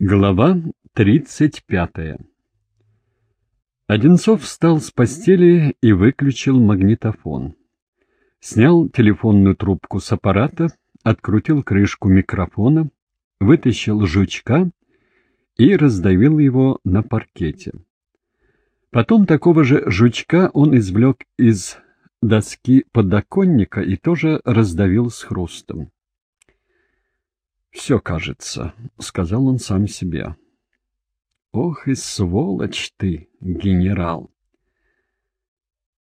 Глава тридцать пятая Одинцов встал с постели и выключил магнитофон. Снял телефонную трубку с аппарата, открутил крышку микрофона, вытащил жучка и раздавил его на паркете. Потом такого же жучка он извлек из доски подоконника и тоже раздавил с хрустом. «Все, кажется», — сказал он сам себе. «Ох и сволочь ты, генерал!»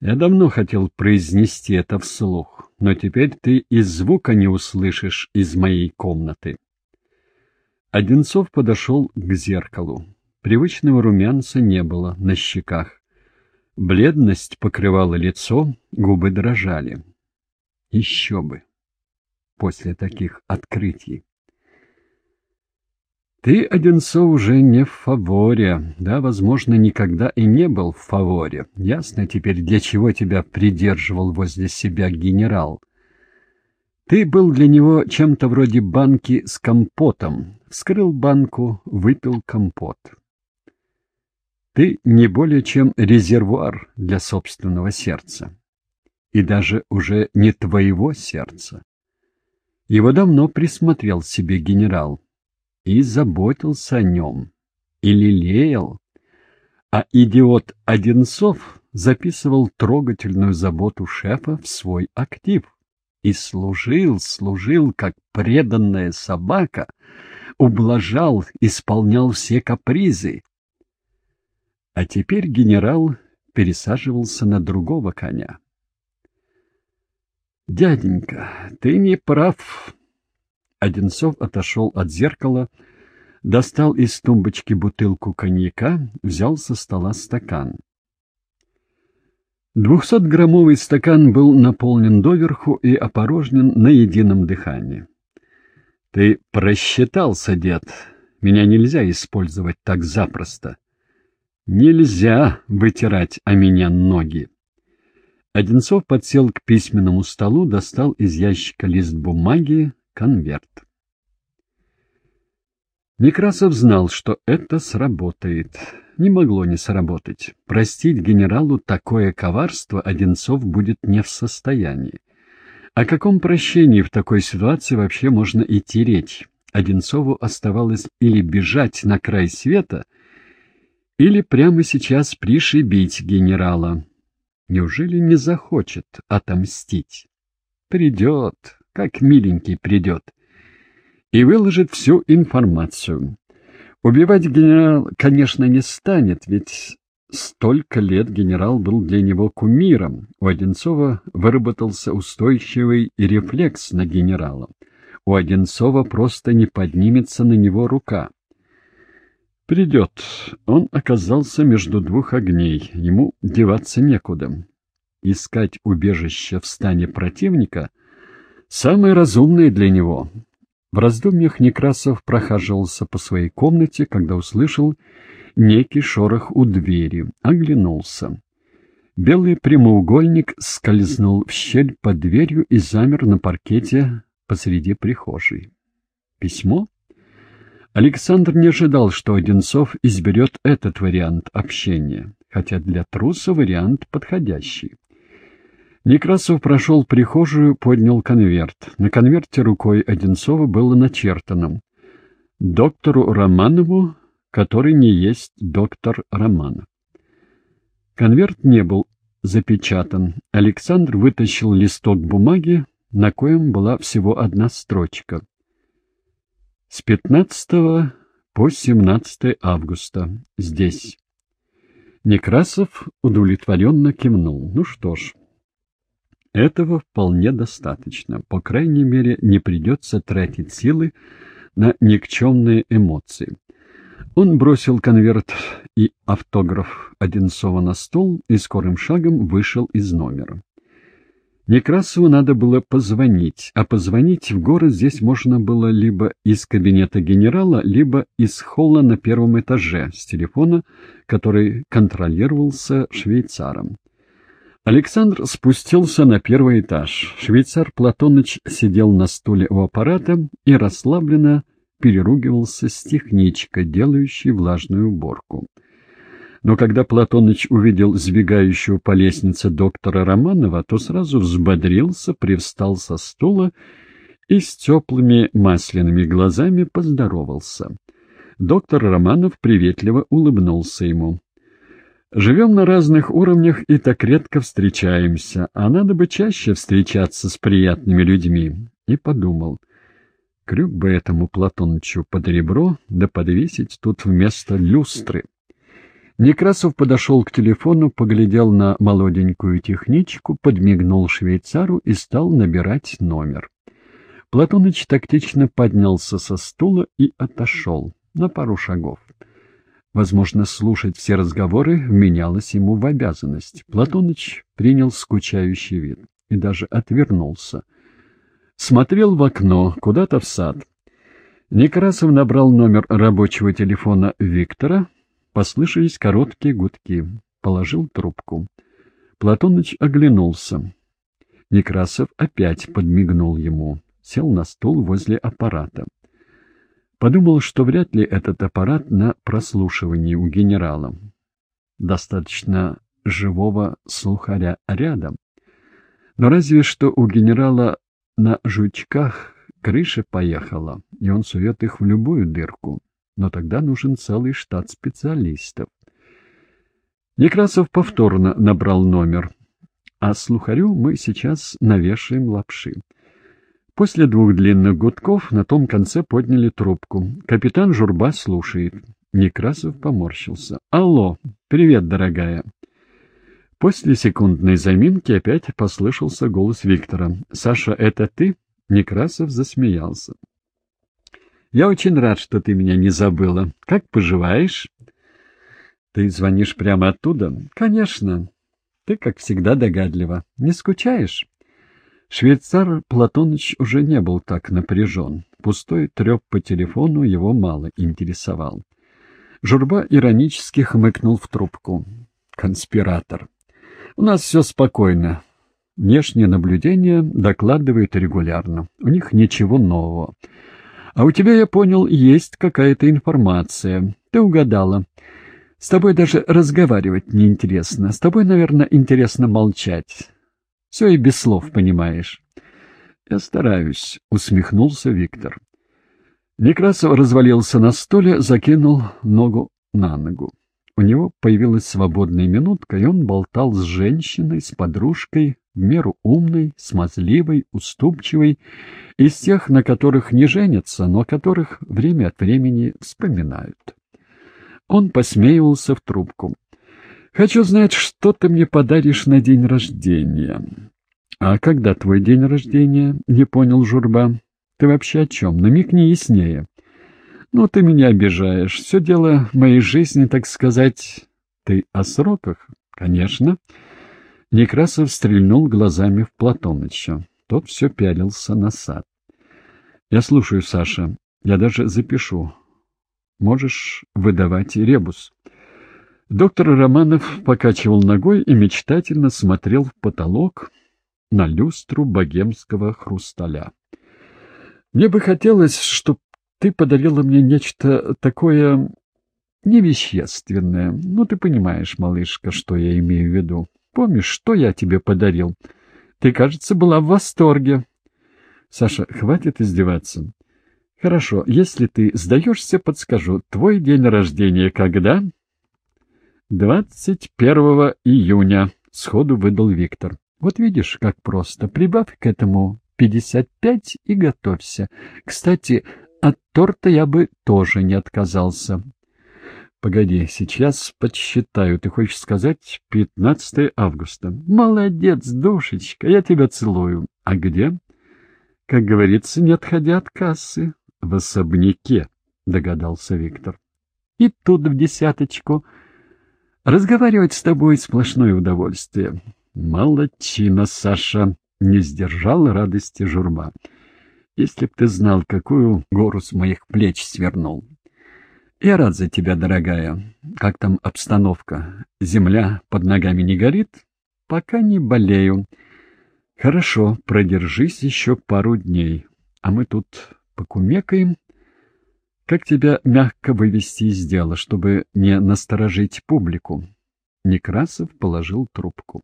Я давно хотел произнести это вслух, но теперь ты и звука не услышишь из моей комнаты. Одинцов подошел к зеркалу. Привычного румянца не было на щеках. Бледность покрывала лицо, губы дрожали. Еще бы! После таких открытий. Ты, Одинцов, уже не в фаворе, да, возможно, никогда и не был в фаворе. Ясно теперь, для чего тебя придерживал возле себя генерал. Ты был для него чем-то вроде банки с компотом. Вскрыл банку, выпил компот. Ты не более чем резервуар для собственного сердца. И даже уже не твоего сердца. Его давно присмотрел себе генерал и заботился о нем, и лелеял. А идиот Одинцов записывал трогательную заботу шефа в свой актив и служил, служил, как преданная собака, ублажал, исполнял все капризы. А теперь генерал пересаживался на другого коня. «Дяденька, ты не прав», Одинцов отошел от зеркала, достал из тумбочки бутылку коньяка, взял со стола стакан. Двухсотграммовый стакан был наполнен доверху и опорожнен на едином дыхании. — Ты просчитался, дед. Меня нельзя использовать так запросто. Нельзя вытирать о меня ноги. Одинцов подсел к письменному столу, достал из ящика лист бумаги, конверт. Некрасов знал, что это сработает. Не могло не сработать. Простить генералу такое коварство Одинцов будет не в состоянии. О каком прощении в такой ситуации вообще можно идти речь? Одинцову оставалось или бежать на край света, или прямо сейчас пришибить генерала. Неужели не захочет отомстить? Придет, как миленький придет, и выложит всю информацию. Убивать генерал, конечно, не станет, ведь столько лет генерал был для него кумиром. У Одинцова выработался устойчивый рефлекс на генерала. У Одинцова просто не поднимется на него рука. Придет. Он оказался между двух огней. Ему деваться некуда. Искать убежище в стане противника — самое разумное для него. В раздумьях Некрасов прохаживался по своей комнате, когда услышал некий шорох у двери, оглянулся. Белый прямоугольник скользнул в щель под дверью и замер на паркете посреди прихожей. Письмо? Александр не ожидал, что Одинцов изберет этот вариант общения, хотя для труса вариант подходящий. Некрасов прошел прихожую, поднял конверт. На конверте рукой Одинцова было начертано «Доктору Романову, который не есть доктор Романов». Конверт не был запечатан. Александр вытащил листок бумаги, на коем была всего одна строчка. С 15 по 17 августа. Здесь. Некрасов удовлетворенно кивнул. Ну что ж... Этого вполне достаточно. По крайней мере, не придется тратить силы на никчемные эмоции. Он бросил конверт и автограф Одинцова на стол и скорым шагом вышел из номера. Некрасову надо было позвонить, а позвонить в город здесь можно было либо из кабинета генерала, либо из холла на первом этаже с телефона, который контролировался швейцаром. Александр спустился на первый этаж. Швейцар Платоныч сидел на стуле у аппарата и расслабленно переругивался с техничкой, делающей влажную уборку. Но когда Платоныч увидел сбегающего по лестнице доктора Романова, то сразу взбодрился, привстал со стула и с теплыми масляными глазами поздоровался. Доктор Романов приветливо улыбнулся ему. «Живем на разных уровнях и так редко встречаемся, а надо бы чаще встречаться с приятными людьми». И подумал, крюк бы этому Платонычу под ребро, да подвесить тут вместо люстры. Некрасов подошел к телефону, поглядел на молоденькую техничку, подмигнул швейцару и стал набирать номер. Платоныч тактично поднялся со стула и отошел на пару шагов. Возможно, слушать все разговоры вменялось ему в обязанность. Платоныч принял скучающий вид и даже отвернулся. Смотрел в окно, куда-то в сад. Некрасов набрал номер рабочего телефона Виктора, Послышались короткие гудки. Положил трубку. Платоныч оглянулся. Некрасов опять подмигнул ему. Сел на стул возле аппарата. Подумал, что вряд ли этот аппарат на прослушивании у генерала. Достаточно живого слухаря рядом. Но разве что у генерала на жучках крыша поехала, и он сует их в любую дырку но тогда нужен целый штат специалистов. Некрасов повторно набрал номер, а слухарю мы сейчас навешаем лапши. После двух длинных гудков на том конце подняли трубку. Капитан Журба слушает. Некрасов поморщился. «Алло, привет, дорогая». После секундной заминки опять послышался голос Виктора. «Саша, это ты?» Некрасов засмеялся. Я очень рад, что ты меня не забыла. Как поживаешь? Ты звонишь прямо оттуда? Конечно. Ты, как всегда, догадлива. Не скучаешь? Швейцар Платоныч уже не был так напряжен. Пустой треп по телефону его мало интересовал. Журба иронически хмыкнул в трубку. Конспиратор. У нас все спокойно. Внешнее наблюдение докладывает регулярно. У них ничего нового. А у тебя, я понял, есть какая-то информация. Ты угадала. С тобой даже разговаривать неинтересно. С тобой, наверное, интересно молчать. Все и без слов понимаешь. Я стараюсь, — усмехнулся Виктор. Некрасов развалился на стуле, закинул ногу на ногу. У него появилась свободная минутка, и он болтал с женщиной, с подружкой, в меру умной, смазливой, уступчивой, из тех, на которых не женятся, но которых время от времени вспоминают. Он посмеивался в трубку. «Хочу знать, что ты мне подаришь на день рождения». «А когда твой день рождения?» — не понял Журба. «Ты вообще о чем? Намекни яснее». «Ну, ты меня обижаешь. Все дело в моей жизни, так сказать...» «Ты о сроках?» «Конечно». Некрасов стрельнул глазами в Платоныча. Тот все пялился на сад. — Я слушаю, Саша. Я даже запишу. Можешь выдавать ребус. Доктор Романов покачивал ногой и мечтательно смотрел в потолок на люстру богемского хрусталя. «Мне бы хотелось, чтобы ты подарила мне нечто такое невещественное. Ну, ты понимаешь, малышка, что я имею в виду. Помнишь, что я тебе подарил?» Ты, кажется, была в восторге. Саша, хватит издеваться. Хорошо, если ты сдаешься, подскажу. Твой день рождения когда? Двадцать первого июня, сходу выдал Виктор. Вот видишь, как просто. Прибавь к этому пятьдесят пять и готовься. Кстати, от торта я бы тоже не отказался. Погоди, сейчас подсчитаю. Ты хочешь сказать 15 августа? Молодец, душечка, я тебя целую. А где? Как говорится, не отходя от кассы. В особняке, догадался Виктор. И тут в десяточку. Разговаривать с тобой сплошное удовольствие. Молодчина, Саша, не сдержал радости журба. Если б ты знал, какую гору с моих плеч свернул. Я рад за тебя, дорогая. Как там обстановка? Земля под ногами не горит? Пока не болею. Хорошо, продержись еще пару дней. А мы тут покумекаем. Как тебя мягко вывести из дела, чтобы не насторожить публику? Некрасов положил трубку.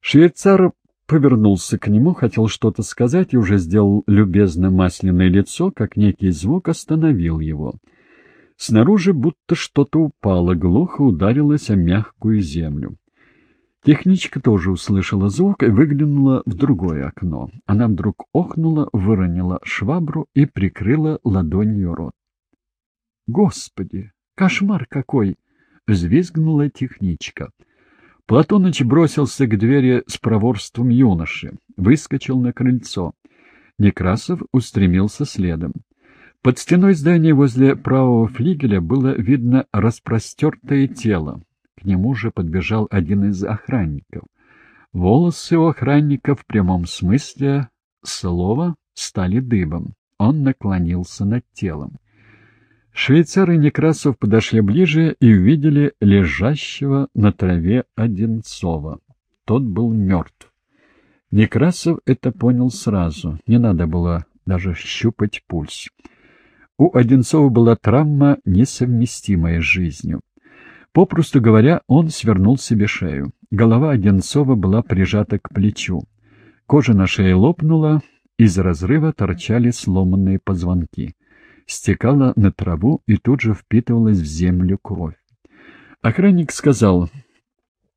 Швейцар повернулся к нему, хотел что-то сказать и уже сделал любезно масляное лицо, как некий звук остановил его. Снаружи будто что-то упало, глухо ударилось о мягкую землю. Техничка тоже услышала звук и выглянула в другое окно. Она вдруг охнула, выронила швабру и прикрыла ладонью рот. «Господи, кошмар какой!» — взвизгнула техничка. Платоныч бросился к двери с проворством юноши, выскочил на крыльцо. Некрасов устремился следом. Под стеной здания возле правого флигеля было видно распростертое тело, к нему же подбежал один из охранников. Волосы у охранника в прямом смысле слова стали дыбом. Он наклонился над телом. Швейцар и Некрасов подошли ближе и увидели лежащего на траве Одинцова. Тот был мертв. Некрасов это понял сразу, не надо было даже щупать пульс. У Одинцова была травма, несовместимая с жизнью. Попросту говоря, он свернул себе шею. Голова Одинцова была прижата к плечу. Кожа на шее лопнула, из разрыва торчали сломанные позвонки. Стекала на траву и тут же впитывалась в землю кровь. Охранник сказал,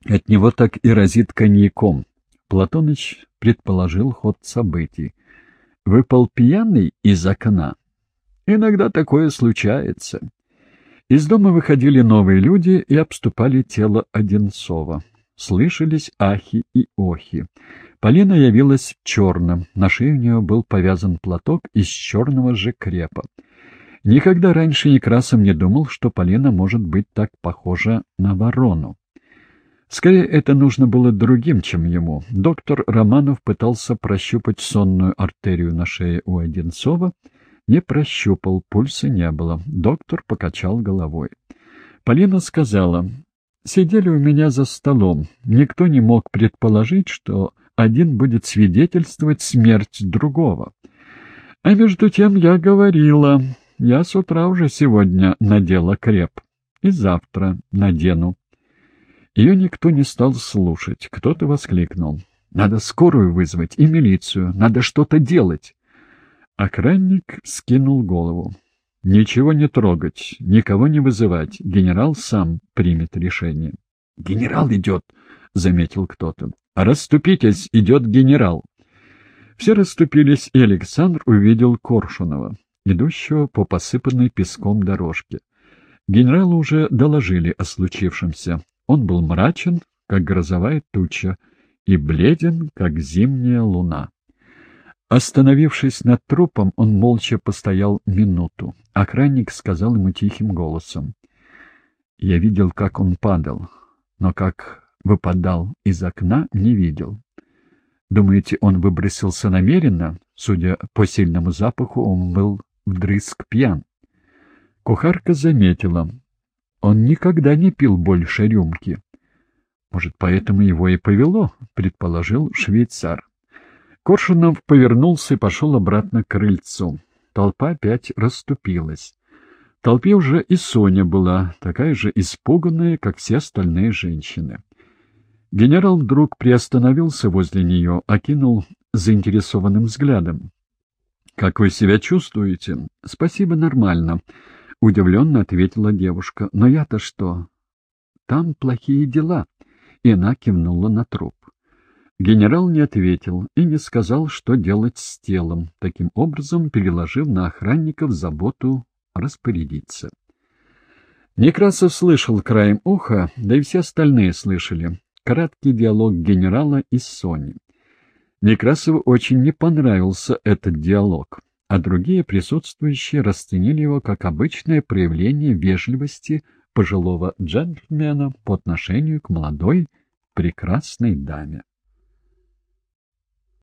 от него так и разит коньяком. Платоныч предположил ход событий. Выпал пьяный из окна. Иногда такое случается. Из дома выходили новые люди и обступали тело Одинцова. Слышались ахи и охи. Полина явилась в на шее у нее был повязан платок из черного же крепа. Никогда раньше Некрасов не думал, что Полина может быть так похожа на ворону. Скорее, это нужно было другим, чем ему. Доктор Романов пытался прощупать сонную артерию на шее у Одинцова, не прощупал, пульса не было. Доктор покачал головой. Полина сказала, «Сидели у меня за столом. Никто не мог предположить, что один будет свидетельствовать смерть другого. А между тем я говорила, я с утра уже сегодня надела креп. И завтра надену». Ее никто не стал слушать. Кто-то воскликнул. «Надо скорую вызвать и милицию. Надо что-то делать». Охранник скинул голову. «Ничего не трогать, никого не вызывать. Генерал сам примет решение». «Генерал идет», — заметил кто-то. «Расступитесь, идет генерал». Все расступились, и Александр увидел Коршунова, идущего по посыпанной песком дорожке. Генералу уже доложили о случившемся. Он был мрачен, как грозовая туча, и бледен, как зимняя луна. Остановившись над трупом, он молча постоял минуту. Охранник сказал ему тихим голосом. «Я видел, как он падал, но как выпадал из окна, не видел. Думаете, он выбросился намеренно? Судя по сильному запаху, он был вдрызг пьян». Кухарка заметила. Он никогда не пил больше рюмки. «Может, поэтому его и повело», — предположил швейцар. Коршунов повернулся и пошел обратно к крыльцу. Толпа опять расступилась. В толпе уже и Соня была, такая же испуганная, как все остальные женщины. Генерал вдруг приостановился возле нее, окинул заинтересованным взглядом. — Как вы себя чувствуете? — Спасибо, нормально, — удивленно ответила девушка. — Но я-то что? — Там плохие дела. И она кивнула на труп. Генерал не ответил и не сказал, что делать с телом, таким образом переложив на охранников заботу распорядиться. Некрасов слышал краем уха, да и все остальные слышали, краткий диалог генерала и Сони. Некрасову очень не понравился этот диалог, а другие присутствующие расценили его как обычное проявление вежливости пожилого джентльмена по отношению к молодой прекрасной даме.